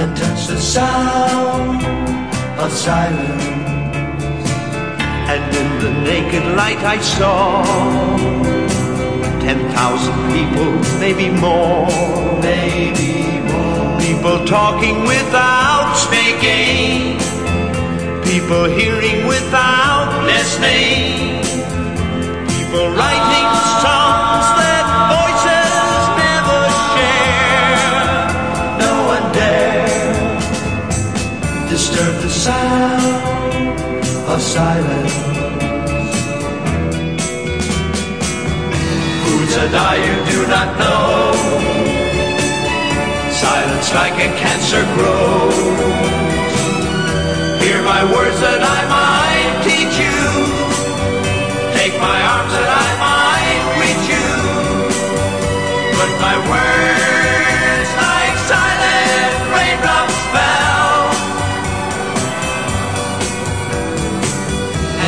and touched the sound of silence. And in the naked light I saw ten thousand people, maybe more, maybe more. People talking without speaking, people hearing without disturb the sound of silence. Who's a die you do not know? Silence like a cancer grows. Hear my words that I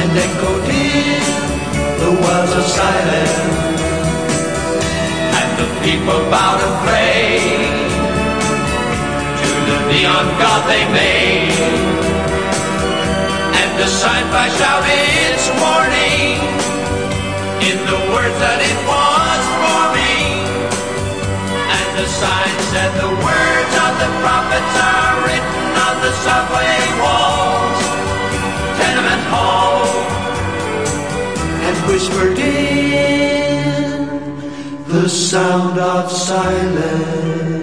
and echoed in the wells of silence. And the people bowed and prayed to the neon god they made. And the sign by out its warning in the words that it was forming. And the sign said the words of the prophets are written on the subway whispered in the sound of silence.